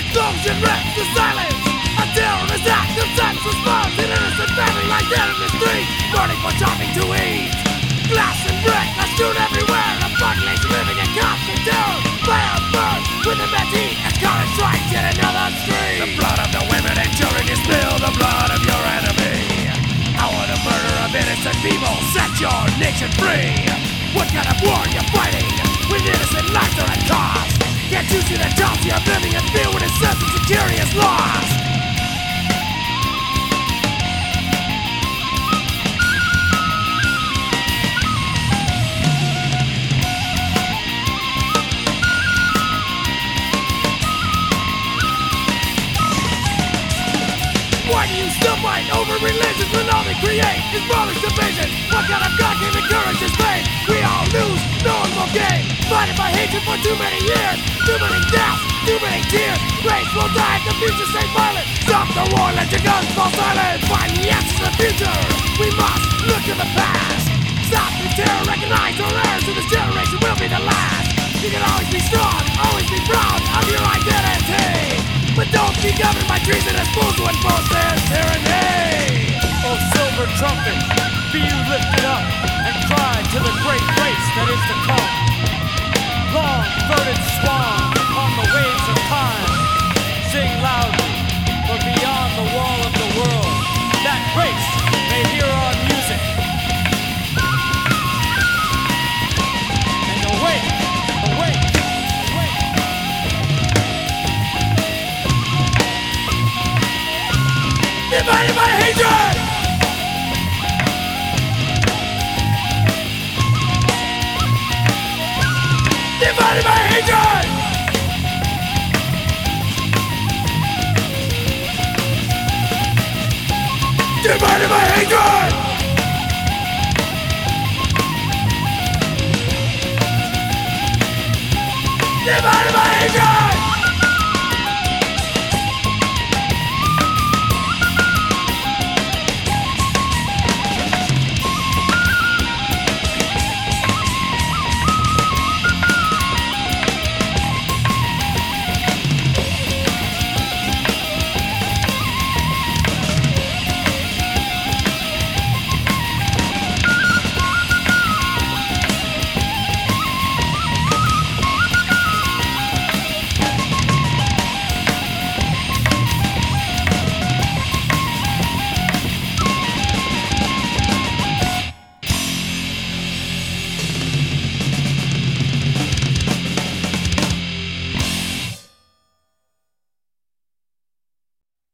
In wrecks the silence until this act of sex responds an innocent family like dead in the street, burning for something to eat. Glass and brick are strewn everywhere, a population living in constant terror. Fire burns with immense heat as current strikes yet another street. The blood of the women and children you spill, the blood of your enemy. How the murder of innocent people set your nation free? What kind of war are you fighting when innocent lives are at cost? Can't you see the jobs you're still fight over religions when all they create is brother's division? What kind of God-given courage is made? We all lose, no one will gain. Fighting by hatred for too many years, too many deaths, too many tears. Race will die if the future stays violent. Stop the war, let your guns fall silent. Find the answers to the future. We must look to the past. Stop the terror, recognize our errors, and this generation will be the last. You can always be strong, always be proud of your identity. But don't be governed treasonous fools who enforce their tyranny. O silver trumpet, be you lifted up Divided by hatred! Divided by hatred! Divided by hatred!